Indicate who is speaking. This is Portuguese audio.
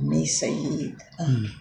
Speaker 1: missa e. Ah. Hum.